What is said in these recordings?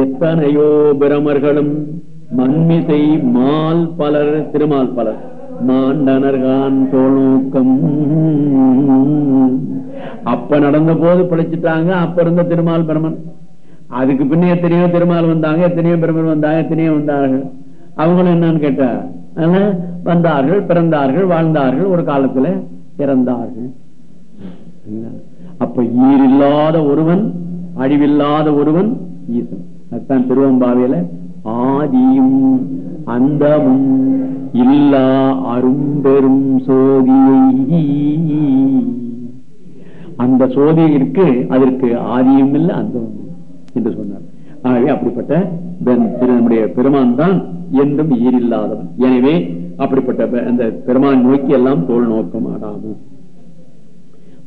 எத்தனையோ பிரமர்களும் மண்மிசை மால் பலர் திருமால் பலர். மாண்டனர்கான் தோணூக்கம் அப்ப நடந்த போது பிழைச்சிட்டாங்க அப்ப இருந்த திருமால் பிரமன். அதுக்கு பின்ன எத்தனையோ திருமால் வந்தாங்க எத்தனையோ பிரமன் வந்தாங்க எத்தனையோ வந்தார்கள். அவங்களும் என்னன்னு கேட்டா வந்தார்கள் பிறந்தார்கள் வாழ்ந்தார்கள் ஒரு காலத்துல இறந்தார்கள். அப்ப ஈரில்லாத ஒருவன் அழிவில்லாத ஒருவன் ஈசன். அதுதான் திருவம்பாவையில ஆதியும் அந்தமும் இல்லா அரும்பெரும் சோதியை. அந்த சோதி இருக்கு அதற்கு ஆதியும் இல்லை அந்தமும் என்று சொன்னார். ஆகவே அப்படிப்பட்ட நம்முடைய பெருமான் தான் என்றும் ஈரில்லாதவன் எனவே அப்படிப்பட்ட அந்த பெருமான் நோக்கி எல்லாம் தோல் நோக்கம்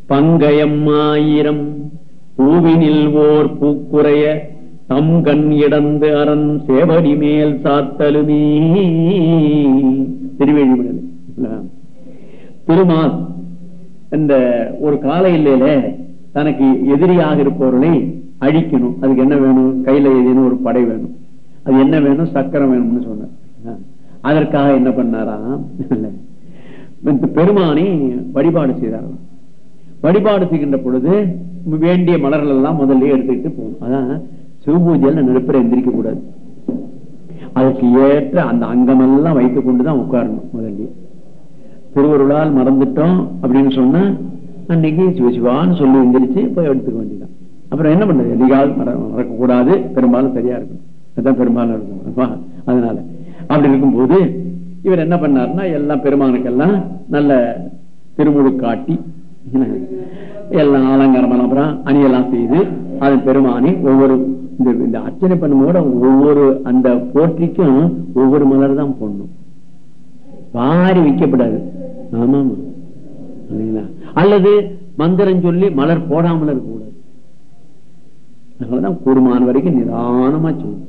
பங்கயம் ஆயிரம் பூவினில் ஓர் பூக்குறைய தம் கண் இடந்து அரண் சேவடி மேல் சாத்தலுமே. திருவேழிமலை திருமால் இந்த ஒரு கால இல்லையில தனக்கு எதிரியாக இருப்பவர்களை அழிக்கணும். அதுக்கு என்ன வேணும்? கையில ஏதேனும் ஒரு படை வேணும். அது என்ன வேணும்? சக்கரம் வேணும்னு சொன்னார். அதற்காக என்ன பண்ணாராம்? பெருமானை வழிபாடு செய்தாராம். வழிபாடு செய்கின்ற பொழுது வேண்டிய மலர்கள் எல்லாம் முதல்ல எடுத்துக்கிட்டு போகணும். அதான் சிவபூஜையில் நெருப்பில் எந்திரிக்க கூடாது. அதற்கு ஏற்ற அந்த அங்கமெல்லாம் வைத்துக் கொண்டுதான் உட்காரணும் முதல்ல திருவருளால் மறந்துட்டோம் அப்படின்னு சொன்னா அன்னைக்கு சிவசிவான்னு சொல்லி எந்திரிச்சு போய் எடுத்துக்க வேண்டியதான் அப்புறம் என்ன பண்றது? எதிகால் மறக்கக்கூடாது. பெரும்பாலும் சரியா இருக்கும் அதுதான் பெரும்பாலும் இருக்கும் அதனால. அப்படி இருக்கும்போது இவர் என்ன பண்ணாருன்னா எல்லாம் பெருமானுக்கெல்லாம் நல்ல திருமுழு காட்டி எல்லாம் அலங்காரம் அப்புறம் அணியெல்லாம் செய்து அதன் பெருமானி ஒவ்வொரு இந்த இந்த அர்ச்சனை பண்ணும்போது ஒவ்வொரு அந்த போற்றிக்கும் ஒவ்வொரு மலர் தான் போடணும். வாரி விற்கப்படாது ஆமா ஆமா இல்லைங்களா அல்லது மந்திரம் சொல்லி மலர் போடாமல் இருக்கக்கூடாது. அதனாலதான் கூடுமான வரைக்கும் நிதானமா செய்யணும்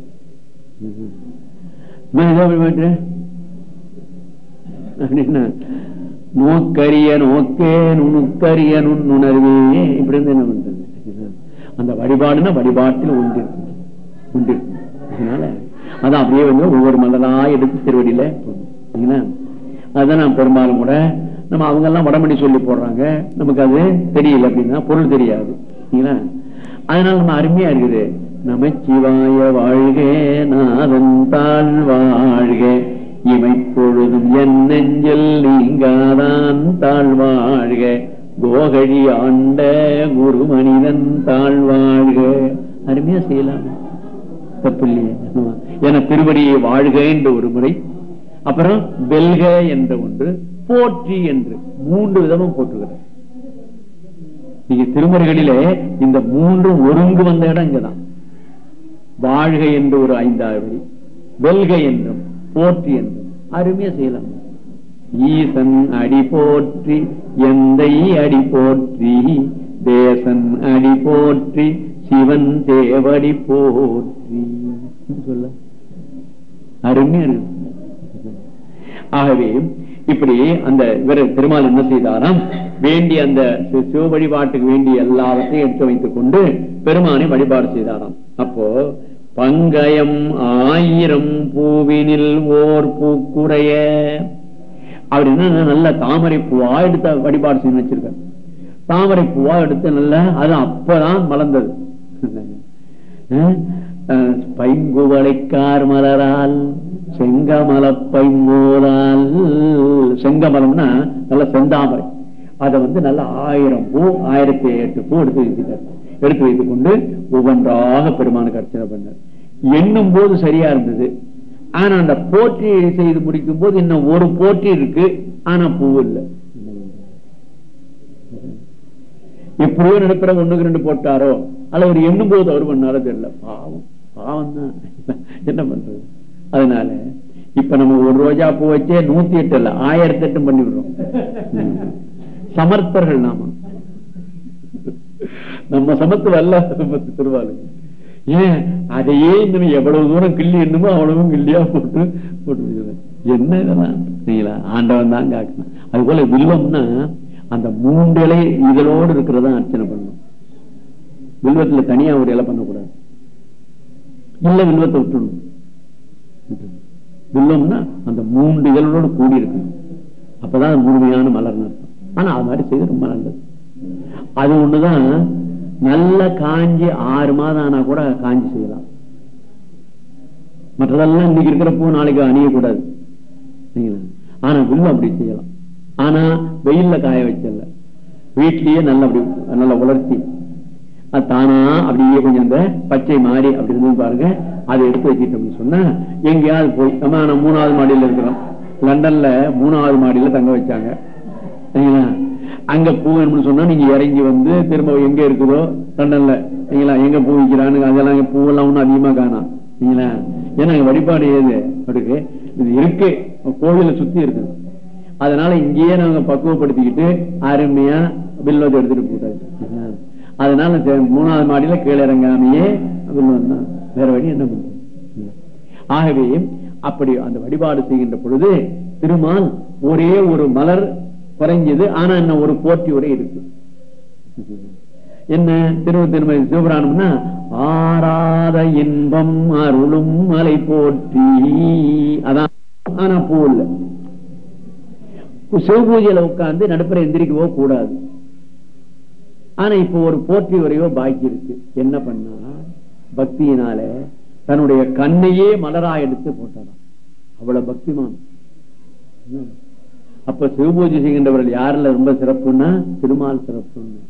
அப்படின்னா நோக்கரிய நோக்கே நுணுக்கரிய நுண்ணுணர்வே. இப்படி இருந்து என்ன பண்றது? அந்த வழிபாடுனா வழிபாட்டில் உண்டு உண்டு. அதனால அப்படியே வந்து ஒவ்வொரு மலரா எடுத்து திருவடியில அதுதான் நான் பெரும்பாலும் கூட நம்ம அவங்க எல்லாம் வடமணி சொல்லி போடுறாங்க. நமக்கு அது தெரியல அப்படின்னா பொருள் தெரியாது. அதனால நம்ம அருமையா இருக்குது. நமச்சிவாய வாழ்க நாதன் தாழ் வாழ்க. இமைப்பொழுதும் என் நெஞ்சில் நீங்காதான் தாழ்வாழ்க கோகழி ஆண்ட குரு மனிதன் தாழ்வாழ்க அருமையா செய்யலாம். தப்பில்லையே என திருவடியை வாழ்க என்ற ஒரு முறை அப்புறம் வெல்க என்ற ஒன்று போற்றி என்று மூன்று விதமும் போற்றுகிறார் நீங்க திருமுறைகளிலே இந்த மூன்று ஒருங்கு வந்த இடம் இங்கதான். வாழ்க என்று ஒரு ஐந்தாவது வெல்க என்றும் போற்றி என்றும். அருமையா செய்யலாம். ஈசன் அடி போற்றி எந்த அடி போற்றி தேசன் அடி போற்றி சிவன் தேவடி போற்றி. சொல்ல? அருமையா இருக்கு? ஆகவே இப்படி அந்த இவர் பெருமாள் என்ன செய்தாராம்? வேண்டிய அந்த சிவ வழிபாட்டுக்கு வேண்டிய எல்லாவற்றையும் எடுத்து வைத்துக் கொண்டு பெருமானை வழிபாடு செய்தாராம். அப்போ பங்கயம் ஆயிரம் பூவினில் ஓர் பூக்குறைய. அவர் என்ன நல்ல தாமரை பூவா எடுத்த வழிபாடு செய்ய வச்சிருக்காரு. தாமரை பூவா எடுத்து நல்ல அது அப்பதான் மலர்ந்தது பைங்குவளைக்கார் மலரால் செங்கமல பைங்கோலால் செங்கமலம்னா நல்ல செந்தாமரை. அதை வந்து நல்ல ஆயிரம் பூ ஆயிரத்தி எட்டு பூ எடுத்து வைத்துட்டார் எடுத்து வைத்துக் கொண்டு ஒவ்வொன்றாக பெருமானுக்கு அர்ச்சனை பண்ணார். எண்ணும் போது சரியா இருந்தது. ஆனா அந்த போட்டி செய்து முடிக்கும் போது இன்னும் ஒரு போட்டி இருக்கு. ஆனா பூ இல்லை. எப்படியோ நடக்கிற ஒண்ணுக்கு ரெண்டு போட்டாரோ? அல்ல ஒரு எண்ணும் போது அவர் பண்ணாரோ தெரியல. பாவம். பாவம் தான் என்ன பண்றது? அதனால இப்ப நம்ம ஒரு ரோஜா பூ வச்சே நூத்தி எட்டு இல்ல ஆயிரத்தி எட்டும் பண்ணி விடுறோம். சமர்த்தர்கள் நாம. நம்ம சமத்து வரல திருவாளு. ஏன்? அதையே இன்னும் எவ்வளவு தூரம் கிள்ளி என்னமோ அவ்வளவும் கிள்ளியா போட்டு போட்டு என்ன இதெல்லாம்? ஆண்டவன் தான் காக்கணும். அது போல வில்வம்னா அந்த மூன்று இலை இதழோடு இருக்கிறதா அர்ச்சனை பண்ணணும். வில்வத்துல தனியா ஒரு இலை பண்ணக்கூடாது. இல்ல வில்வத்தை விட்டுடும் வில்லம்னா அந்த மூன்று இதழோடு கூடி இருக்கணும் அப்பதான் முழுமையான மலர்னு இருக்கும் ஆனா அது மாதிரி செய்து ரொம்ப நல்லது. அது ஒண்ணுதான். நல்ல காஞ்சி ஆறு மாதம் ஆனா கூட காஞ்சி செய்யலாம். மற்றதெல்லாம் இன்னைக்கு இருக்கிற பூ நாளைக்கு அணியக்கூடாது. ஆனா வில்வம் அப்படி செய்யலாம். ஆனா வெயில்ல காய வச்சல வீட்லயே நல்ல அப்படி நல்ல உலர்த்தி தானா? அப்படியே கொஞ்சம் இந்த பச்சை மாறி அப்படி இருந்து பாருங்க. அதை எடுத்து வச்சுட்டோம்னு சொன்னா எங்கேயாவது போய் நம்ம நான் மூணாவது மாடியில இருக்கிறோம். லண்டன்ல மூணாவது மாடியில தங்க வச்சாங்க. சரிங்களா? அங்க பூ வேணும்னு சொன்னா நீங்க இறங்கி வந்து திரும்ப எங்க இருக்குதோ லண்டன்ல. சரிங்களா? எங்க பூ விற்கிறான்னு அதெல்லாம் பூவெல்லாம் ஒண்ணும் அதிகமா காணும் சரிங்களா? ஏன்னா வழிபாடு ஏது அப்படிக்கு இது இருக்கு. கோவில சுத்தி இருக்கு. அதனால இங்கேயே நாங்க பக்குவப்படுத்திக்கிட்டு அருமையா வில்வத்தை எடுத்துட்டு போட்டாச்சு அதனால மூணாவது மாடியில கீழே இறங்காமையே வேற வழி என்ன ஆகவே அப்படி அந்த வழிபாடு செய்கின்ற பொழுது திருமால் ஒரே ஒரு மலர் குறைஞ்சது ஆனா என்ன ஒரு போட்டி உரை இருக்கு. என்ன? திருவ திருமதி சிவபுராணம்னா ஆறாத இன்பம் அருளும் மலை போற்றி. அதான் ஆனா பூ இல்ல. சிவபூஜையில உட்கார்ந்து நடுப்புற எந்திரிக்கவோ கூடாது. ஆனா இப்ப ஒரு போற்றி உரையோ பாக்கி இருக்கு. என்ன பண்ணா? பக்தியினால தன்னுடைய கண்ணையே மலரா எடுத்து போட்டாராம் அவ்வளவு பக்திமான். அப்ப சிவபூஜை செய்கின்றவர்கள் யாருல ரொம்ப சிறப்புன்னா? திருமால் சிறப்புன்னு.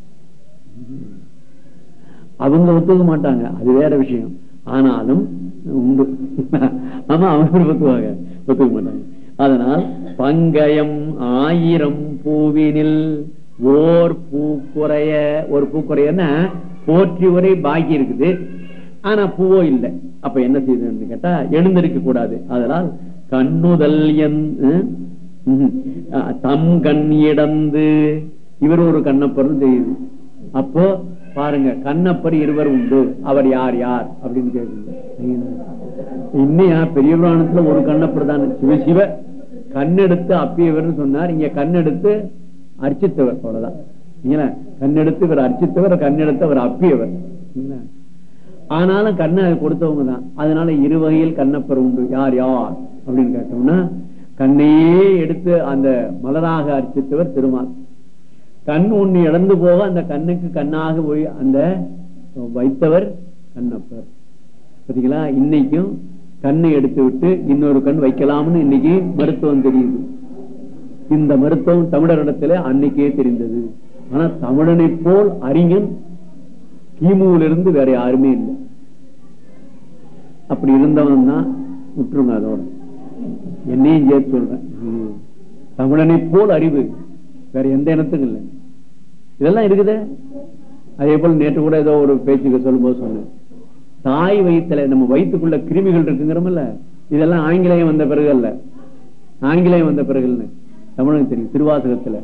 அவங்க ஒத்துக்க மாட்டாங்க. அது வேற விஷயம். ஆனாலும் உண்டு. ஆமா அவங்க ஒத்துவாங்க ஒத்துக்க மாட்டாங்க. அதனால் பங்கயம் ஆயிரம் பூவினில் ஓர் பூக்குறைய ஒரு பூக்குறையன்னா போற்றி உரை பாக்கி இருக்குது. ஆனா பூவோ இல்லை. அப்ப என்ன செய்யுதுன்னு கேட்டா எழுந்திருக்க கூடாது. அதனால் கண்ணுதல் தம் கண் இடந்து. இவர் ஒரு கண்ணப்பரும் தெரியுது. அப்போ பாருங்க கண்ணப்பர் இருவர் உண்டு. அவர் யார் யார்? அப்படின்னு கேட்குறீங்க இன்னையா பெரிய புராணத்துல ஒரு கண்ணப்பர் தான். சிவ சிவ. கண்ணெடுத்து அப்பியவர்னு சொன்னார். இங்க கண்ணெடுத்து அர்ச்சித்தவர் அவ்வளவுதான் கண்ணெடுத்து இவர் அர்ச்சித்தவர் கண்ணெடுத்து அவர் அப்பியவர் ஆனாலும் கண்ணை கொடுத்தவங்க தான். அதனால இரு வகையில் கண்ணப்பர் உண்டு. யார் யார்? அப்படின்னு கேட்டோம்னா கண்ணையே எடுத்து அந்த மலராக அர்ச்சித்தவர் திருமால். கண் ஒண்ணு இழந்து போக அந்த கண்ணுக்கு கண்ணாக போய் அந்த வைத்தவர் கண்ணப்பர். பாத்தீங்களா இன்னைக்கும் கண்ணை எடுத்து விட்டு இன்னொரு கண் வைக்கலாம்னு இன்னைக்கு மருத்துவம் தெரியுது. இந்த மருத்துவம் தமிழரிடத்துல அன்னைக்கே தெரிந்தது. ஆனா தமிழனை போல் அறிஞன் கிமுவிலிருந்து வேற யாருமே இல்லை. அப்படி இருந்தவன் தான் விட்டுருங்க அதோட. என்னையும் சேர்த்து சொல்றேன். தமிழனை போல் அறிவு வேற எந்த இனத்துக்கும் இல்லை. இதெல்லாம் இருக்குதே. அதே போல நேற்று கூட ஏதோ ஒரு பேச்சுக்கு சொல்லும்போது சொன்னேன். தாய் வயிற்றுல நம்ம வயிற்றுக்குள்ள கிருமிகள் இருக்குங்கிறோம்ல இதெல்லாம் ஆங்கிலேயம் வந்த பிறகு அல்ல. ஆங்கிலேயம் வந்த பிறகு இல்ல தமிழுக்கு தெரியும் திருவாசகத்துல.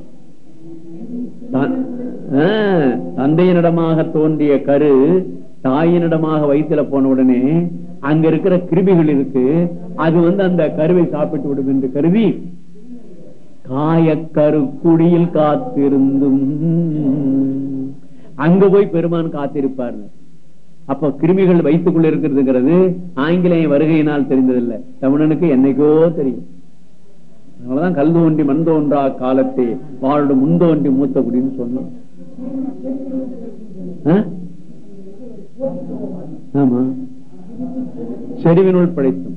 தான்- தந்தையினிடமாக தோன்றிய கரு தாயினிடமாக வயிற்றுல போன உடனே அங்க இருக்கிற கிருமிகள் இருக்கு அது வந்து அந்த கருவை சாப்பிட்டு விடும் என்று கருதி காயக்கருக்குடியில் காத்திருந்தும். அங்க போய் பெருமான் காத்திருப்பார். அப்ப கிருமிகள் வயிற்றுக்குள்ள இருக்கிறதுங்கிறது ஆங்கிலேய வருகையினால் தெரிந்ததில்லை. தமிழனுக்கு என்னைக்கோ தெரியும். அதனாலதான் கல் தோன்றி மண் தோன்றா காலத்தை வாழோடு முன் தோன்றி மூத்த குடின்னு சொன்னோம். ஆமா. செறிவினுள் படைத்தும்.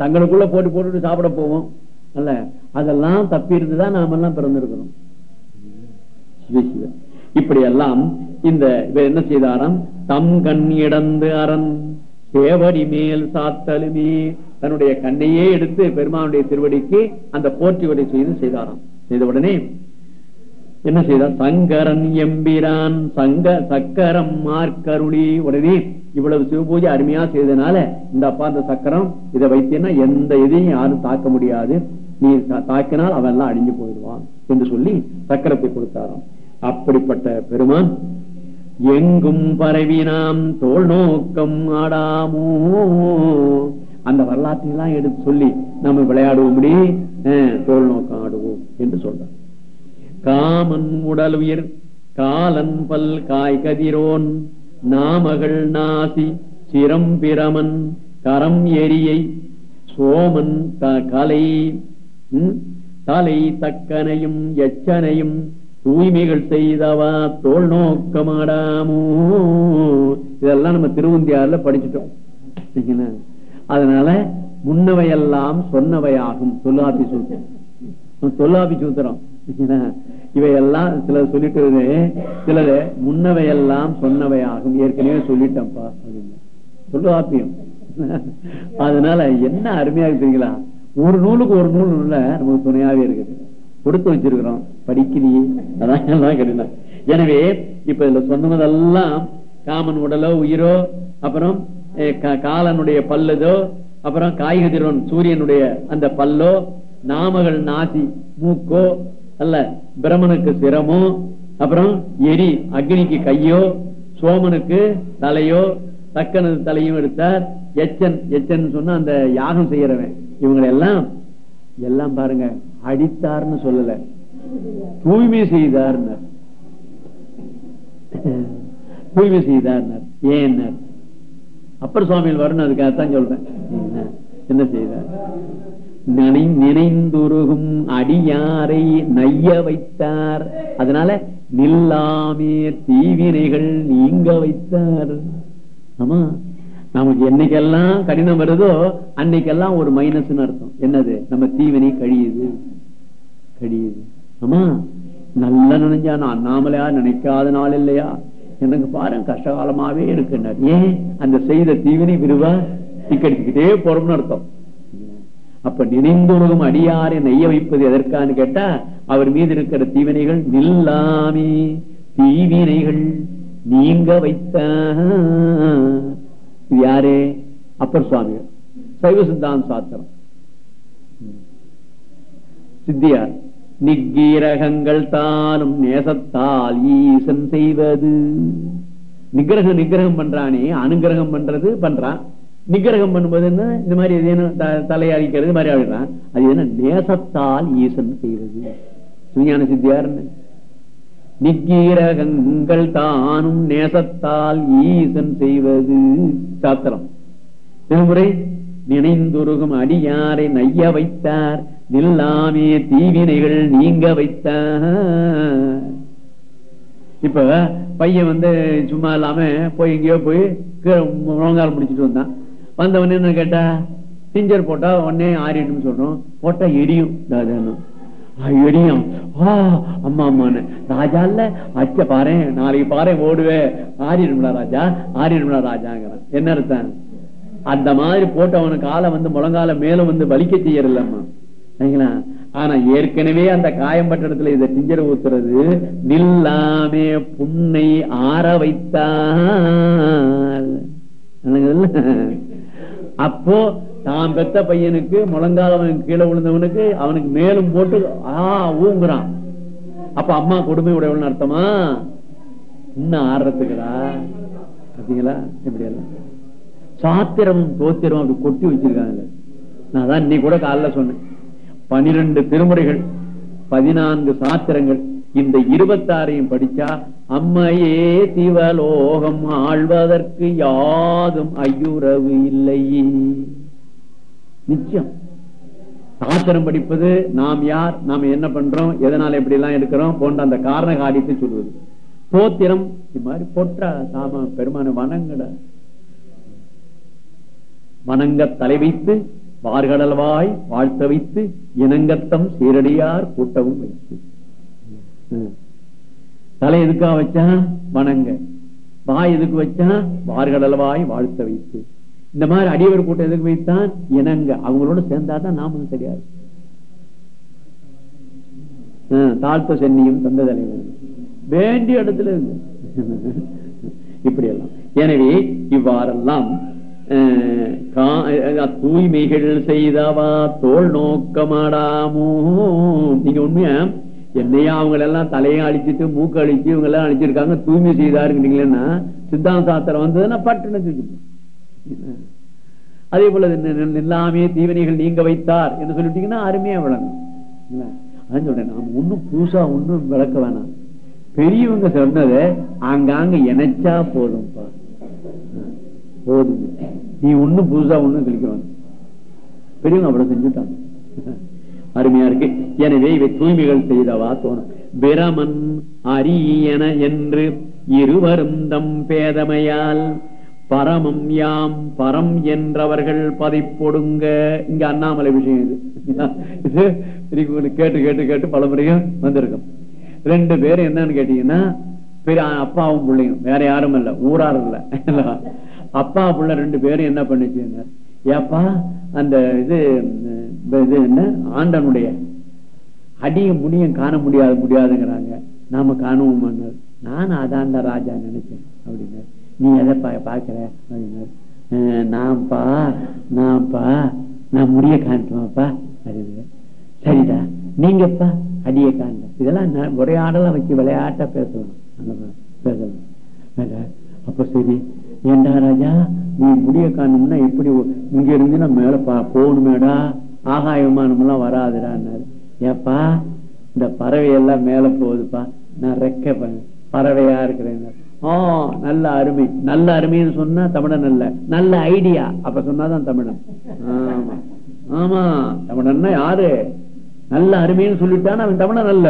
தங்களுக்குள்ள போட்டு போட்டுட்டு சாப்பிட போவோம். அல்ல அதெல்லாம் தப்பி இருந்துதான் நாம எல்லாம் பிறந்திருக்கிறோம் இப்படி எல்லாம் இந்த இவர் என்ன செய்தாராம்? தம் கண் இடந்து அரண் சேவடி மேல் சாத்தலுமே தன்னுடைய கண்ணையே எடுத்து பெருமானுடைய திருவடிக்கு அந்த போற்றி உரை செய்து செய்தாராம். செய்த உடனே என்ன செய்தார்? சங்கரன் எம்பிரான் சங்க சக்கரம் மார்க்கருளி உடனே இவ்வளவு சிவபூஜை அருமையா செய்தனால இந்த அப்பா அந்த சக்கரம் இதை வைத்தேன்னா எந்த இதையும் யாரும் தாக்க முடியாது. நீ தா- தாக்கினால் அவன் எல்லாம் அழிஞ்சு போயிடுவான் என்று சொல்லி சக்கரத்தை கொடுத்தாராம். அப்படிப்பட்ட பெருமான் எங்கும் பரவி நாம் தோல் நோக்கம் ஆடாமோ? அந்த வரலாற்றையெல்லாம் எடுத்து சொல்லி நம்ம விளையாடுவோம்படி தோல் நோக்கம் ஆடுவோம் என்று சொல்றார். காமன் உடல் உயிர் காலன் பல் காய் கதிரோன் நாமகள் நாசி சிரம் பிரமன் கரம் எரியை சோமன் கலை தலை தக்கனையும் எச்சனையும் தூய்மைகள் செய்தவா தோல் நோக்கமாடாமோ? இதெல்லாம் நம்ம திருவந்தியாரில் படிச்சுட்டோம். சரிங்களா? அதனால முன்னவையெல்லாம் சொன்னவையாகும். தொல்லாபி சூத்திரம். தொல்லாபி சூத்திரம். இவையெல்லாம் சிலர் சொல்லிட்டு சிலர் முன்னவையெல்லாம் சொன்னவையாகும். ஏற்கனவே சொல்லிட்டேன்ப்பா அப்படின்னு. தொல்லாப்பியம் அதனால என்ன அருமையா இருக்குங்களா ஒரு நூலுக்கு ஒரு நூல் நூல்ல நமக்கு துணையாவே இருக்குது. கொடுத்து வச்சிருக்கிறோம். படிக்கலையே அதான் எல்லாம் கடினம். எனவே இப்ப இதுல சொன்னதெல்லாம் காமன் உடலோ உயிரோ அப்புறம் காலனுடைய பல்லுதோ அப்புறம் காய்கதிரன் சூரியனுடைய அந்த பல்லோ நாமகள் நாசி மூக்கோ அல்ல பிரமனுக்கு சிரமோ அப்புறம் எரி அக்னிக்கு கையோ சோமனுக்கு தலையோ தக்கனது தலையும் எடுத்தார் எச்சன் எச்சன் சொன்னா அந்த யாகம் செய்யறவன். இவங்களை எல்லாம் எல்லாம் பாருங்க அடித்தார்னு சொல்லல. தூய்மை செய்தார்னர். தூய்மை செய்தார்னர். ஏன்னர்? அப்பர் சுவாமியில் வரணும் அதுக்காகத்தான் சொல்றேன். என்ன- என்ன நினை நினைந்துருகும் அடியாரை நைய வைத்தார். அதனால நில்லாமே தீவினைகள் நீங்க வைத்தார். ஆமா? நமக்கு என்னைக்கெல்லாம் கடினம் வருதோ அன்னைக்கெல்லாம் ஒரு மைனஸ் அர்த்தம். என்னது? நம்ம தீவினை கழியுது. கழியுது. ஆமா? நல்லா நினைஞ்சா நான் அண்ணாமலையா நினைக்காத நாள் இல்லையா? எனக்கு பாருங்க கஷ்டகாலமாவே இருக்குன்னார் ஏன்? அந்த செய்த தீவினை விரிவா டிக்கெட்டுக்கிட்டே போறோம்னு அர்த்தம். அப்ப நினைந்துலகம் அடியாரை நெய்ய வைப்பது எதற்கான்னு கேட்டா அவர் மீது இருக்கிற தீவினைகள் நில்லாமே தீவினைகள் நீங்க வைத்த. இது யாரு? அப்பர் சுவாமிகள். சைவ சித்தாந்த சாத்திரம் சித்தியார். நிக்கீரகங்கள் தானும் நேசத்தால் ஈசன் செய்வது. நிக்கிரகம் நிக்கிரகம் பண்றானே அனுகிரகம் பண்றது பண்றான். நிக்கிரகம் பண்ணும்போது என்ன? இந்த மாதிரி ஏதேனும் த- தலையடிக்கிறது மாதிரி ஆடுறான் அது என்ன? நேசத்தால் ஈசன் செய்வது. சுஞான சித்தியார் நிக்கீரகங்கள் தானும் நேசத்தால் ஈசன் செய்வது. சாத்திரம். திருமுறை நினைந்துருகும் அடியாரை நைய வைத்தார். நில்லாமே தீவினைகள் நீங்க வைத்த. இப்ப பையன் வந்து சும்மா இல்லாம போய் எங்கேயோ போய் முழங்கால் முடிச்சிட்டு வந்தான். வந்தவனே என்ன கேட்டா டிஞ்சர் போட்டா உடனே ஆறிடும் சொல்றோம். போட்டா எரியும் தாதான்னு. ஆ, எரியும். ஆ அம்மா அம்மான்னு. ராஜா இல்ல அச்ச பாரு நாளைக்கு பாரு ஓடுவே. ஆறிடும்டா ராஜா ஆறிடும்டா ராஜாங்கிறான். என்ன அர்த்தம்? அந்த மாதிரி போட்டவனு காலை வந்து முழங்கால மேல வந்து வலிக்க செய்யறல்லம்மா ஆனா ஏற்கனவே அந்த காயம்பட்ட இடத்துல இதை டிஞ்சர் ஊத்துறது நில்லாமே புண்ணை ஆற வைத்தால். அப்போ தான் பெத்த பையனுக்கு முழங்கால அவனுக்கு கீழே விழுந்தவனுக்கு அவனுக்கு மேலும் போட்டு ஆ ஊங்குறான். அப்ப அம்மா கொடுமை உடையவன் அர்த்தமா? இன்னும் ஆடுறதுக்குடா பாத்தீங்களா? எப்படி எல்லாம். சாத்திரமும் தோத்திரம் அப்படி கொட்டி வச்சிருக்காங்க. நான் தான் இன்னைக்கு கூட காலைல சொன்னேன். பனிரெண்டு திருமுறைகள் பதினான்கு சாத்திரங்கள். இந்த இருபத்தாறையும் படிச்சா அம்மையே சிவலோகம் ஆழ்வதற்கு யாதும் ஐயுறவு இல்லை. நிச்சயம். சாஸ்திரம் படிப்பது நாம் யார் நாம் என்ன பண்றோம் எதனால எப்படி எல்லாம் எடுக்கிறோம் போன்ற அந்த காரண காரியத்தை சொல்வது. தோத்திரம் இது மாதிரி பொற்றா சாம பெருமான வணங்கட. வணங்க தலை வைத்து வார்கடல்வாய் வாழ்த்த வைத்து இனங்கத்தம் சீரடியார் கூட்டவும் வைத்து. தலை எதுக்கா வச்சா? வணங்க. வாய் எதுக்கு வச்சா? வார்கடல்வாய் வாழ்த்த வைத்து. இந்த மாதிரி அடியவர் கூட்டம் எதுக்கு வைத்தான்? இனங்க அவங்களோட சேர்ந்தாதான் நாமும் தெரியாது. தாழ்த்த சென்னியும் தந்த தலைவர் வேண்டிய இடத்துல இருந்து. இப்படி எல்லாம் எனவே இவ்வாறெல்லாம் தூய்மைகள் செய்தவா தோல் நோக்கமாடாமோ நீங்க உண்மையா என்னையா அவங்க எல்லாம் தலையை அழிச்சிட்டு மூக்கு அழிச்சு இவங்க எல்லாம் அழிச்சிருக்காங்க தூய்மை செய்தாருங்கிறீங்களா சித்தாந்த சாஸ்திரம் வந்ததுன்னா பட்டுன்னு அதே போல எல்லாமே தீவனைகள் நீங்க வைத்தார் என்று சொல்லிட்டீங்கன்னா அருமையா விளங்கும் அதான் சொல்றேன் நாம ஒண்ணும் புதுசா ஒண்ணும் விளக்க வேணாம் பெரியவங்க சொன்னதை ஆங்காங்க இணைச்சா போதும்பா போதுங்க நீ ஒண்ணும் புதுசா ஒண்ணும் கிளிக்கணும் பெரியவங்க அப்படி செஞ்சுட்டாங்க. அருமையா இருக்கு. எனவே இவை தூய்மைகள் செய்தவா தோணும். பிரமன் அரியன என்று இருவரும் தம் பேதமையால் பரமம் யாம் பரம் என்றவர்கள் பதைப்பொடுங்க. இங்க அண்ணாமலை விஷயம் இது. இது கேட்டு கேட்டு கேட்டு பல முறையும் வந்திருக்கும். ரெண்டு பேரும் என்னன்னு கேட்டீங்கன்னா பெரிய அப்பாவும் பிள்ளையும். வேற யாரும் இல்ல. ஊரார் இல்ல. அப்பா புள்ள ரெண்டு பேரும் என்ன பண்ணிச்சுங்க? ஏப்பா அந்த இது இது என்ன? ஆண்டனுடைய அடிய முடியும் காண முடியாது முடியாதுங்கிறாங்க. நாம காணுவோம் நானும் அதான்டா ராஜா நினைச்சேன் அப்படின்னாரு நீ எதை பாக்குற அப்படின்னாரு நான்ப்பா நான்ப்பா நான் முடிய காட்டுவாப்பா அப்படின்னு. சரிடா நீங்கப்பா அடிய காண்ட இதெல்லாம் உரையாடலாம் வச்சு விளையாட்டா பேசலாம். பேசலாம். அப்ப சரி. ஏண்டா ராஜா? நீ முடிய காணும்னா எப்படி இங்க இருந்து நான் மேல போகணுமேடா? ஆகாய விமானம் எல்லாம் வராதுடான்னாரு ஏப்பா இந்த பறவை எல்லாம் மேல போகுதுப்பா. நான் ரெக்க பறவையா இருக்கிறேன் ஆ நல்ல அருமை. நல்ல அருமைன்னு சொன்னா தமிழன் அல்ல. நல்ல ஐடியா. அப்ப சொன்னாதான் தமிழன். ஆமா. ஆமா. தமிழன்னா யாரு? நல்ல அருமைன்னு சொல்லிட்டான் அவன் தமிழன் அல்ல.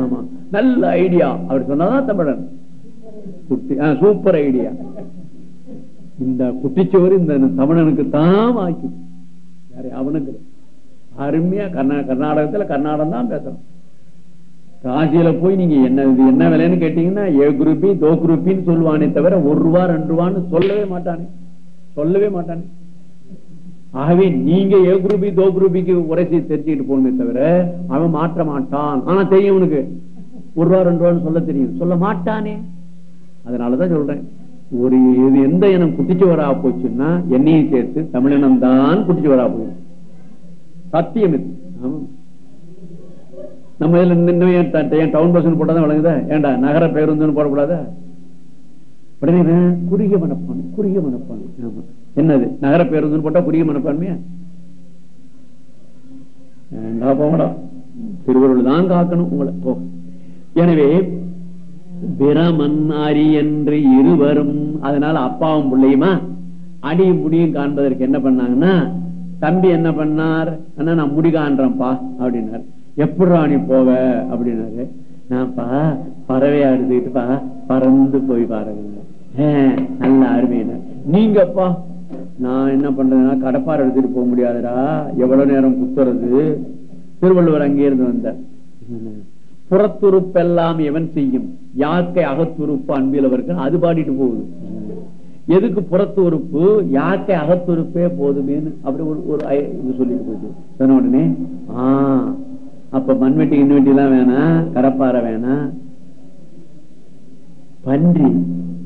ஆமா. நல்ல ஐடியா. அப்படி சொன்னாதான் தமிழன். குட்டி. Super idea. இந்த குட்டிச்சோறு இந்த தமிழனுக்கு தான் ஆக்கி. வேற அவனுக்கு அருமையா கர்நா கர்நாடகத்துல கர்நாடகம் தான் பேசணும். காசியில போய் நீங்க என்ன என்ன விலைன்னு கேட்டீங்கன்னா ஏ குரூப்பி தோ குரூப்பின்னு சொல்லுவானே தவிர ஒரு ரூபா ரெண்டு ரூபான்னு சொல்லவே மாட்டானே. சொல்லவே மாட்டானே. ஆகவே நீங்க ஏ குரூபி தோ குரூபிக்கு உரைச்சி தெரிஞ்சுக்கிட்டு போகணுமே தவிர அவன் மாற்ற மாட்டான். ஆனா தெரியும் உனக்கு ஒரு ரூபா ரெண்டு ரூபான்னு சொல்ல தெரியும். சொல்ல மாட்டானே. அதனாலதான் சொல்றேன். ஒரு இது எந்த இனம் குட்டிச்சு வரா போச்சுன்னா என்னையும் சேர்த்து தமிழினம் தான் குட்டிச்சு வரா போயிடும் சத்தியம் இது. நம்ம இதுல ஏன் டவுன் பஸ் போட்டாதான் வழங்குதா ஏண்டா நகர பேருந்துன்னு போடக்கூடாதா? உடனே குறுகிய மனப்பான்மை குறுகிய மனப்பான்மை. ஆமா. என்னது நகர பேருந்துன்னு போட்டா குறுகிய மனப்பான்மையா? போகடா திருவருள் தான் காக்கணும் உங்களை. போ. எனவே பிரமன் அரி என்று இருவரும் அதனால அப்பாவும் பிள்ளையுமா? அடியும் முடியும் காண்பதற்கு என்ன பண்ணாங்கன்னா தம்பி என்ன பண்ணார்? அண்ணா நான் முடி காண்றேன்ப்பா அப்படின்னாரு. எப்படா நீ போவ? அப்படின்னாரு. நான்ப்பா பறவையா எடுத்துக்கிட்டுப்பா பறந்து போய் பாருங்க நல்ல அருமையின நீங்கப்பா நான் என்ன பண்றதுன்னா கடப்பாறை எடுத்துட்டு போக முடியாதுடா. எவ்வளவு நேரம் குத்துறது? திருவள்ளுவர் அங்கே இருந்து வந்த புறத்துறுப்பெல்லாம் எவன் செய்யும்? யாக்கை அகத்துறுப்பு அவர்கள் அது பாடிட்டு போகுது. எதுக்கு புறத்து உறுப்பு யாக்கை அகத்துறுப்பே போதுமேன்னு அப்படி ஒரு ஒரு இது சொல்லிட்டு போச்சு. சொன்ன உடனே ஆஹ் அப்ப மண்வெட்டி இன்வெட்டி எல்லாம் வேணாம் கடப்பாறை வேணாம் பன்றி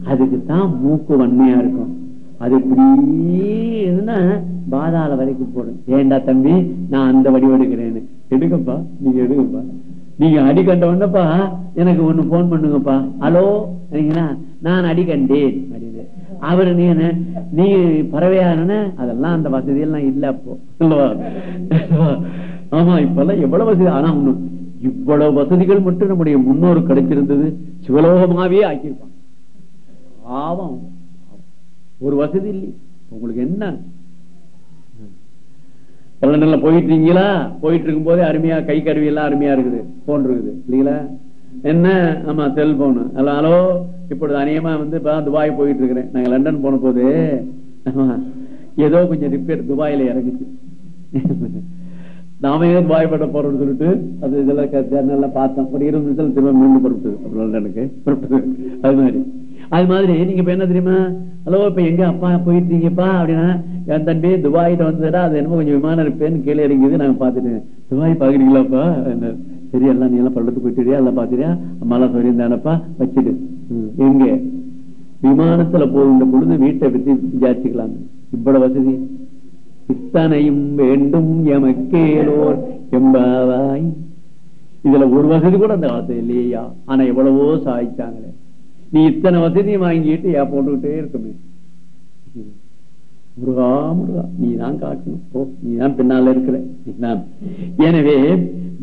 அதுக்குத்தான் மூக்கு வன்மையா இருக்கும். அது இப்படின்னா பாதாள வரைக்கும் போடும். ஏண்டா தம்பி நான் அந்த வடிவெடுக்கிறேன்னு. எடுக்கப்பா நீங்க எடுக்கப்பா நீங்க அடி கண்டவனப்பா எனக்கு ஒண்ணு போன் பண்ணுங்கப்பா. ஹலோ நான் அடி கண்டேன் அப்படின்னு அவரு நீ நீ பறவையான அதெல்லாம் அந்த வசதி எல்லாம் இல்ல அப்போ. ஆமா இப்பெல்லாம் எவ்வளவு வசதி? ஆனா ஒண்ணு இவ்வளவு வசதிகள் மட்டும் நம்முடைய முன்னோர் கிடைச்சிருந்தது சிவலோகமாவே ஆக்கியிருப்பான் ஆமாம் ஒரு வசதி இல்லை உங்களுக்கு என்ன? பல்லண்டல்ல போயிட்டு இருக்கீங்களா போயிட்டு இருக்கும் போதே அருமையா கை கருவி எல்லாம் அருமையா இருக்குது. போன் இருக்குது. இல்லீங்களா? என்ன? ஆமா செல்போனு ஹலோ ஹலோ? இப்பொழுது அநேகமா வந்து இப்பதான் துபாய் போயிட்டு இருக்கிறேன் நாங்க லண்டன் போன போது ஏதோ கொஞ்சம் ரிப்பேர் துபாயில இறங்குச்சு. நாம துபாய் பட்ட போறோம்னு சொல்லிட்டு அது இதெல்லாம் நல்லா பார்த்தோம். ஒரு இருபது நிமிஷம் திரும்ப மீண்டும் பொறுத்தது அப்புறம் லண்டனுக்கு அது மாதிரி. அது மாதிரி நீங்க இப்ப என்ன தெரியுமா? ஹலோ இப்ப எங்க அப்பா போயிட்டு இருக்கீங்கப்பா அப்படின்னா என் தம்பி துபாயில வந்ததுடா அது என்னமோ கொஞ்சம் விமானம் இருப்பேன்னு கீழே இறங்கிது நாங்க பாத்துட்டு துபாய் பாக்குறீங்களாப்பா? சரி எல்லாம் நீ எல்லாம் பள்ளத்து போயிட்டுறியா எல்லாம் பாத்துறியா மழை சொல்லியிருந்தானப்பா வச்சுடு. எங்க? விமானத்துல போகின்ற பொழுது வீட்டை பத்தி விசாரிச்சுக்கலாம் இவ்வளவு வசதி. இத்தனையும் வேண்டும் எமக்கேலோர் எம்பாவாய். இதுல ஒரு வசதி கூட அந்த காலத்துல இல்லையா? ஆனா எவ்வளவோ சாய்ச்சாங்களே நீ இத்தனை வசதியும் வாங்கிட்டு ஏன் போட்டுக்கிட்டே இருக்குமே முருகா முருகா நீ தான் காட்டணும் ஓ நீ தான் பின்னால இருக்கிற. எனவே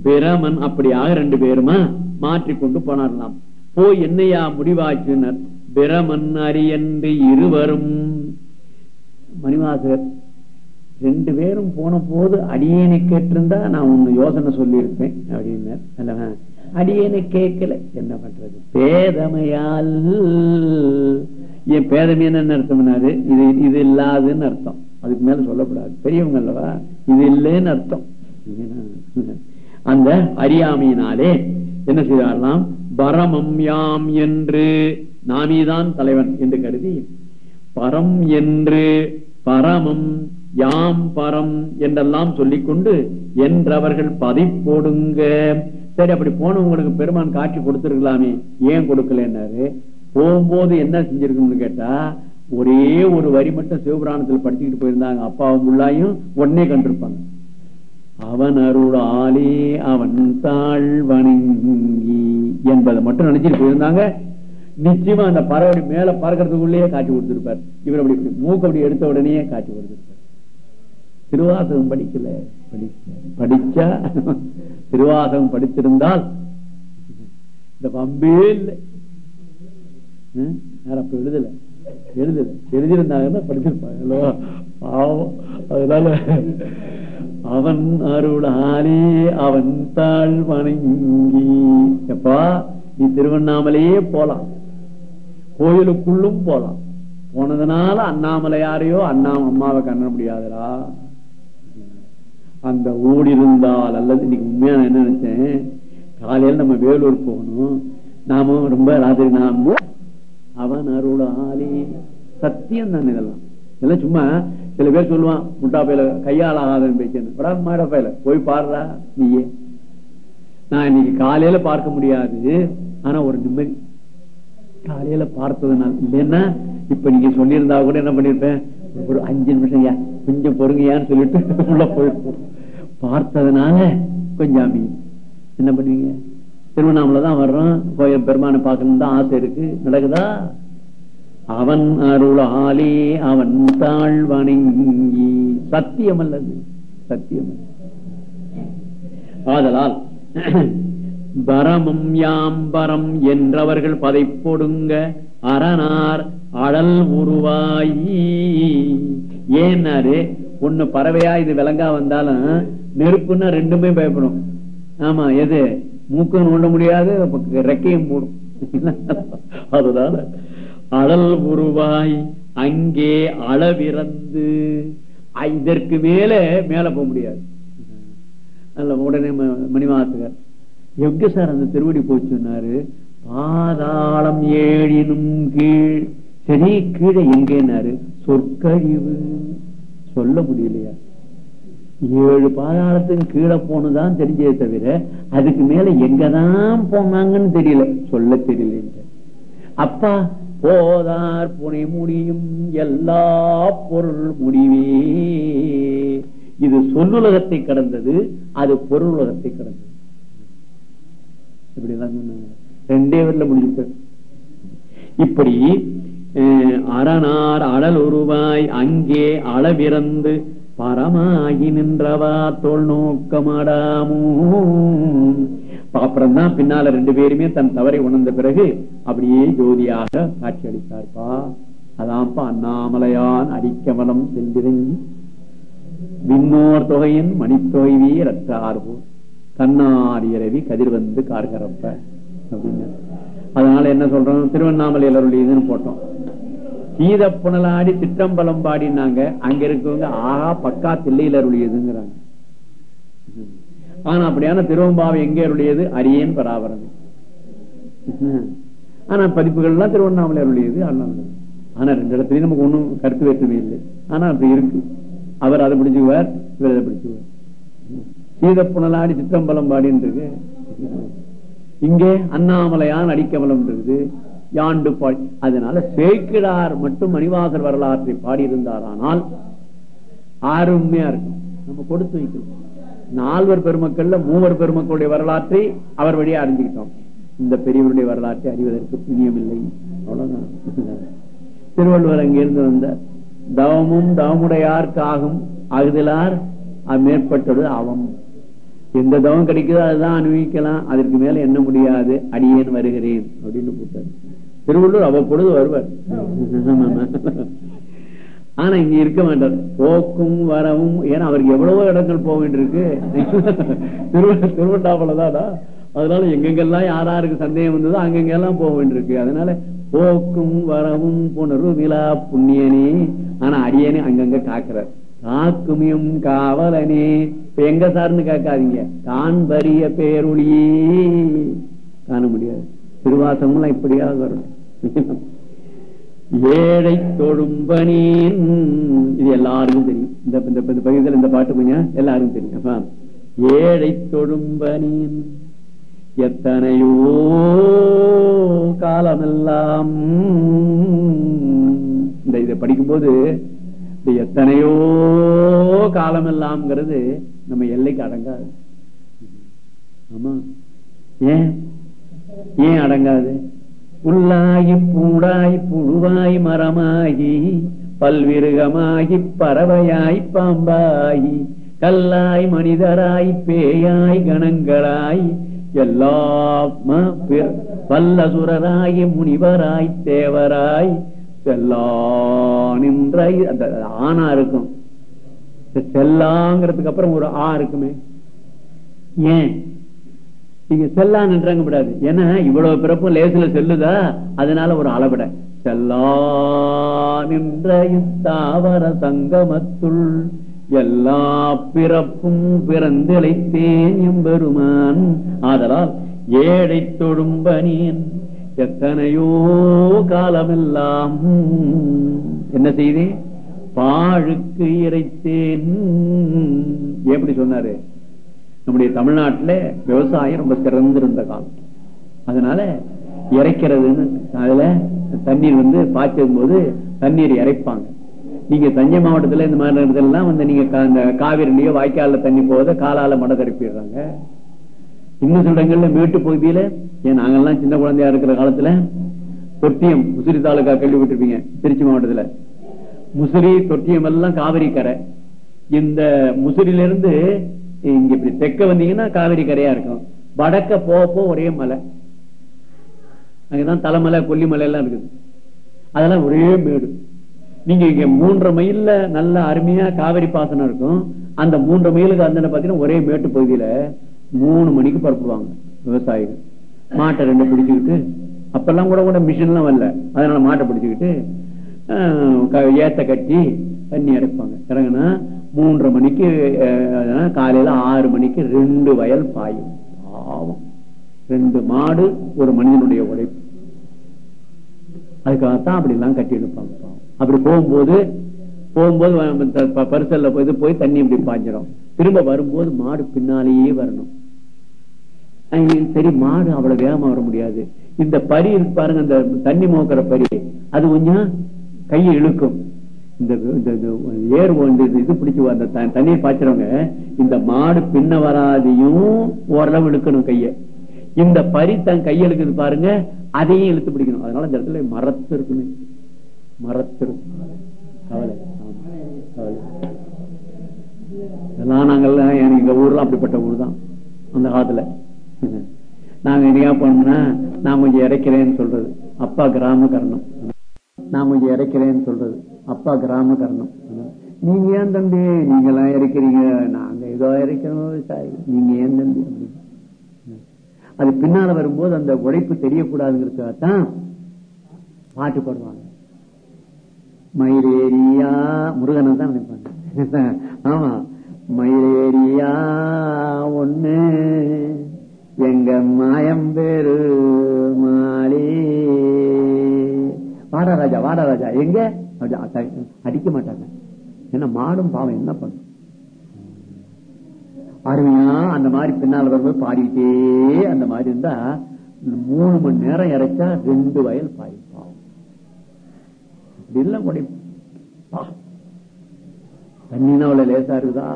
பிரமன் அப்படியாக ரெண்டு பேருமா மாற்றிக்கொண்டு போனார்லாம் போய் என்னையா முடிவாச்சுனர் பிரமன் அரியன்று இருவரும். மணிவாசகர் ரெண்டு பேரும் போன போது அடியேனை கேட்டிருந்தா நான் ஒண்ணு யோசனை சொல்லியிருப்பேன் அப்படின்னார். அடியேன்னு கேட்கல என்ன பண்றது? பேதமையால். என் பேதமை என்ன அர்த்தம்னாரு இது இது இல்லாதுன்னு அர்த்தம். அதுக்கு மேல சொல்லக்கூடாது. பெரியவங்க அல்லவா? இது இல்லைன்னு அர்த்தம். அந்த அறியாமையினாலே என்ன செய்தாரலாம் பரமம் யாம் என்று. நாமிதான் தலைவன் என்று கருதி பரம் என்று பரமம் யாம் பரம் என்றெல்லாம் சொல்லிக்கொண்டு என்றவர்கள் பதை போடுங்க. சரி அப்படி போனவங்களுக்கு பெருமான் காட்சி கொடுத்திருக்கலாமே. ஏன் கொடுக்கலன்னாரு போகும்போது என்ன செஞ்சிருக்கணும்னு கேட்டா ஒரே ஒரு வரி மட்டும் சிவபுராணத்தில் படிச்சுக்கிட்டு போயிருந்தாங்க. அப்பாவும் உள்ளாயும் உடனே கண்டிருப்பாங்க. அவன் அருளாலே அவன் தாழ் வணங்கி என்பதை மட்டும் நினைச்சிட்டு போயிருந்தாங்க. நிச்சயமா அந்த பறவை மேல பறக்கிறதுக்குள்ளேயே காட்சி கொடுத்திருப்பார். இவர் அப்படி மூக்கு அப்படி எடுத்த உடனே காட்சி கொடுத்திருப்பார். திருவாசகம் படிக்கல. படிச்சா திருவாசகம் படித்திருந்தால் இந்த பம்பே இல்லை. அப்ப எழுதல? எழுதல. எழுதியிருந்தாங்கன்னா படிச்சிருப்பாங்க பாவம். அதனால அவன் அருளாலே அவன் தாழ் வணங்கி. எப்பா நீ திருவண்ணாமலையே போலாம். கோயிலுக்குள்ளும் போலாம். போனதுனால அண்ணாமலையாரையோ அண்ணா அம்மாவை கண்ண முடியாதுடா. அந்த ஓடி இருந்தால் அல்லது இன்னைக்கு உண்மையா நான் என்ன நினைச்சேன்? காலையில நம்ம வேலூர் போகணும். நாம ரொம்ப ராத்திரி நாம அவன் அருளாலே. சத்தியம் தான் இதெல்லாம். இதெல்லாம் சும்மா சில பேர் சொல்லுவான் முட்டா பையில கையால் ஆகாதன்னு பேச்சு மாடா பையில. போய் பாடுறா நீயே. நான் இன்னைக்கு காலையில பார்க்க முடியாது. ஆனா ஒரு நிம்மதி. காலையில பார்த்ததுனால இல்லைன்னா இப்ப நீங்க சொல்லியிருந்தா கூட என்ன பண்ணிருப்பேன்? ஒரு அஞ்சு நிமிஷம் கொஞ்சம் பொறுங்கயான்னு சொல்லிட்டு உள்ள போயிருப்போம் பார்த்ததுனால கொஞ்சம் அமைதி என்ன பண்ணுவீங்க? திருவண்ணாமலை தான் வர்றோம். கோயில் பெருமானை பார்க்கணும் தான் ஆசை இருக்கு. நடக்குதா? அவன் அருளாலே அவன் தாழ் வணங்கி சத்தியம் அல்லது சத்தியம் ஆதலால் பரமம் யாம்பரம் என்றவர்கள் பதை போடுங்க. அரணார் அடல் உருவாயி. ஏன்னாரு ஒண்ணு பறவையா இது விலங்கா வந்தாலும் நெருப்புன்னா ரெண்டுமே பயப்படும். ஆமா எது? மூக்கம் நோண்ட முடியாது ரெக்கையும் போடும். அதுதான் அடல் உருவாய் அங்கே அளவிறந்து. இதற்கு மேல மேல போக முடியாது. அல்ல உடனே மணிவாசகர் எங்க சார் அந்த திருவடி போச்சுன்னாரு பாதாளம் ஏழினும் கீழ் சரி கீழே எங்கேனாரு சொற்கழிவு. சொல்ல முடியலையா? ஏழு பாதாளத்துக்கு கீழே போனதான் தெரிஞ்சதே தவிர அதுக்கு மேல எங்கதான் போனாங்கன்னு தெரியல. சொல்ல தெரியல அப்பா போதார் புனை முடியும் எல்லா பொருள் முடிவே. இது சொல்லுலகத்தை கடந்தது அது பொருளுலகத்தை கடந்தது. இப்படிதான் சொன்னாங்க. ரெண்டே வரல முடிஞ்சு இப்படி அரணார் அடல் உருவாய் அங்கே அளவிறந்து பரமாகி நின்றவா தோல் நோக்கமாடாமும் அப்புறம்தான் பின்னால ரெண்டு பேருமே தன் தவறை உணர்ந்த பிறகு அப்படியே ஜோதியாக காட்சி அளித்தார்ப்பா. அதான்ப்பா அண்ணாமலையான் அடிக்கமலம் சென்றிறங்கி விண்ணோர் தொகையின் மணித்தொகைவி ரற்றார்போர் கண்ணார் இரவி கதிர் வந்து கார்கரப்ப. அப்படின்னு அதனால என்ன சொல்றோம்? திருவண்ணாமலையில் அருளியதுன்னு போட்டோம். சீத புனலாடி சிற்றம்பலம் பாடினாங்க. அங்க இருக்கவங்க ஆஹா பக்கா தில்லையில் அருளியதுங்கிறாங்க. ஆனா அப்படியான திருவம்பாவை எங்கே அருளியது? அரியேன் பராபரம் ஆனா பதிப்புகள்லாம் திருவண்ணாமலை அருளியது அண்ணாமலை. ஆனா ரெண்டு இடத்துலயும் நமக்கு ஒண்ணும் கருத்து வேற்றுமை இல்லை. ஆனா அப்படி இருக்கு. அவர் அதை பிடிச்சுக்குவார் இவர் அதை பிடிச்சுக்குவார். சீத புனலாடி சிற்றம்பலம் பாடின்னு இருக்கு இங்கே அண்ணாமலையான் அடிக்கமலம் இருக்குது யாண்டு பாடி அதனால சேக்கிடார் மட்டும் மணிவாசர் வரலாற்றை பாடியிருந்தாரானால் அருமையா இருக்கும். நம்ம கொடுத்து வைக்கணும் நால்வர் பெருமக்கள்ல மூவர் பெருமக்களுடைய வரலாற்றை அவர் வழியா அறிஞ்சுக்கிட்டோம். இந்த பெரியவருடைய வரலாற்றை அறிவதற்கு புண்ணியமில்லை. அவ்வளவுதான். திருவள்ளுவர் அங்கிருந்து வந்த தவமும் தவமுடையார்க்காகும் அகுதலார் மேற்பட்டது அவம். எந்த தவம் கிடைக்குதோ அதுதான் அனுபவிக்கலாம். அதற்கு மேல என்ன முடியாது. அடியேன் வருகிறேன். அப்படின்னு போட்டாரு. திருவள்ளூர் அவ்வப்பொழுது வருவார். ஆனா இங்க இருக்க மாட்டார். போக்கும் வரவும் ஏன்னா அவருக்கு எவ்வளவோ இடங்கள் போக வேண்டியிருக்கு. திருவள்ளூர் திருவண்ணாமலைதானா அதனால எங்கெங்கெல்லாம் யாராருக்கு சந்தேகம் வந்ததோ அங்கெங்கெல்லாம் போக வேண்டியிருக்கு. அதனால போக்கும் வரவும் புணர்வு விழா புண்ணியனே. ஆனா அடியனே அங்கங்க காக்குறார். காக்குமியும் காவலனே. இப்ப எங்க சார்னு கேட்காதீங்க. காண்பரிய பேருளியே காண முடியாது. திருவாசமும் இப்படியாக வரும். ஏழை தொழும்பனேன் இது எல்லாருக்கும் தெரியும். இந்த இந்த பகுதியில் இந்த பாட்டு கொஞ்சம் எல்லாருக்கும் தெரியும். ஏழை தொழும்பனேன் எத்தனையோ காலமெல்லாம் இந்த இதை படிக்கும்போது இந்த எத்தனையோ காலமெல்லாம்ங்கிறது நம்ம எல்லைக்கு அடங்காது. ஆமா. ஏன்? ஏன் அடங்காது? உள்ளாயி பூடாய் புழுவாய் மரமாகி பல்விருகமாகி பறவையாய் பாம்பாயி கல்லாய் மனிதராய் பேயாய் கணங்களாய் எல்லா வல்லசுரராய் முனிவராய் தேவராய் செல்லா நின்ற அந்த ஆனா இருக்கும். செல்லாங்கிறதுக்கு அப்புறம் ஒரு ஆ இருக்குமே. ஏன்? நீங்க செல்லா நின்றாங்க கூடாது ஏன்னா இவ்வளவு பிறப்பும் லேசுல செல்லுதா? அதனால ஒரு அளவிட. செல்லா நின்ற இத்தாவர சங்கமத்துள் எல்லா பிறப்பும் பிறந்திழைத்தேன் எம்பெருமான். ஆதலால் ஏழை தொழும்பனியன் எத்தனையோ காலமெல்லாம் என்ன செய்தேன்? பாழுக்கு இறைத்தேன். எப்படி சொன்னாரு? நம்முடைய தமிழ்நாட்டுல விவசாயம் ரொம்ப சிறந்திருந்த காலம். அதனால இறைக்கிறதுன்னு அதுல தண்ணீர் வந்து பாய்ச்சும் போது தண்ணீர் இறைப்பாங்க. நீங்க தஞ்சை மாவட்டத்துல இந்த மாதிரி இடத்துலாம் வந்து நீங்க அந்த காவிரிலயோ வாய்க்கால தண்ணி போத காலால மட தடுப்பிடுறாங்க இன்னும் சில இடங்கள்ல மேட்டு பகுதியில ஏன் நாங்கெல்லாம் சின்ன குழந்தையா இருக்கிற காலத்துல தொட்டியம் முசிறி தாலுக்கா கேள்விப்பட்டிருப்பீங்க திருச்சி மாவட்டத்துல. முசிறி தொட்டியம் எல்லாம் காவிரி கரை. இந்த முசிறியில இருந்து இங்க இப்படி தெற்க வந்தீங்கன்னா காவிரி கரையா இருக்கும். வடக்க போகப்போ ஒரே மலை. அங்கதான் தலைமலை கொல்லிமலை எல்லாம் இருக்குது. அதெல்லாம் ஒரே மேடு. நீங்க இங்க மூன்றரை மைல்ல நல்ல அருமையா காவிரி பாசனம் இருக்கும். அந்த மூன்றரை மைலுக்கு அந்த பாத்தீங்கன்னா ஒரே மேட்டு பகுதியில மூணு மணிக்கு பரப்புவாங்க விவசாயிகள். மாட்டை ரெண்டு பிடிச்சுக்கிட்டு அப்பெல்லாம் கூட கூட மிஷின் எல்லாம் வரல. அதனால மாட்டை பிடிச்சுக்கிட்டு ஆஹ், க- ஏத்த கட்டி தண்ணி இறைப்பாங்க இறங்கினா மூன்றரை மணிக்கு காலையில ஆறு மணிக்கு ரெண்டு வயல் பாயும். பாவம். ரெண்டு மாடு ஒரு மனிதனுடைய உழைப்பு. அதுக்காகத்தான் அப்படி எல்லாம் கட்டி எடுப்பாங்க அப்படி போகும்போது போகும்போது பரிசல்ல போய் இது போய் தண்ணி இப்படி பாய்ஞ்சிரும் திரும்ப வரும்போது மாடு பின்னாலேயே வரணும். சரி மாடு அவ்வளவு வேகமா வர முடியாது. இந்த பரி பாருங்க இந்த தண்ணி மோக்கிற பரி அது கொஞ்சம் கையை இழுக்கும். இந்த இந்த ஏர் வந்து இது பிடிச்சி அந்த த- தண்ணியை பாய்ச்சறவங்க இந்த மாடு பின்ன வராதையும் ஓரளவு இழுக்கணும் கைய. இந்த பரி தன் கையெழுக்குது பாருங்க அதையும் இழுத்து பிடிக்கணும். அதனால இந்த இடத்துல மரத்து இருக்குன்னு மரத்து கவலை கவலை. இதெல்லாம் நாங்கெல்லாம் எனக்கு எங்க ஊர்லாம் அப்படிப்பட்ட ஊர் தான். அந்த காலத்துல. நாங்க என்ன போனோம்னா நான் கொஞ்சம் இறைக்கிறேன்னு சொல்றது. அப்பா கிராம கரணம் நான் கொஞ்சம் இறைக்கிறேன்னு சொல்றது. அப்பா கிராம கர்ணம் நீங்க ஏன் தம்பி? நீங்க எல்லாம் இருக்கிறீங்க? நாங்க ஏதோ இறைக்கிறோம் விவசாயி நீங்க ஏன் தம்பி? அப்படின்னு. அது பின்னால வரும்போது அந்த உழைப்பு தெரியக்கூடாதுங்கிறதுக்காகத்தான் பாட்டு பாடுவாங்க. மயிலேரியா முருகனை தான் நினைப்பாங்க. ஆமா. மயிலேரியா ஒண்ணு எங்க மாயம்பெரு மாளி. வாடா ராஜா வாடா ராஜா. எங்க? அடிக்க மாட்டாங்க. ஏன்னா மாடும் பாவம் என்ன பண்ணும்? அருமையா அந்த மாதிரி பின்னால் வரும்போது பாடிட்டே அந்த மாதிரி இருந்தா மூணு மணி நேரம் இறைச்சா ரெண்டு வயல் பாயும் பாவம் அப்படி இல்ல தண்ணினா அவ்வளவு லேசா இருக்குதா?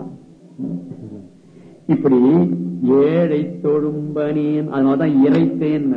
இப்படி ஏழை தொழும்பனியன் அதனாலதான் இறைத்தேன்.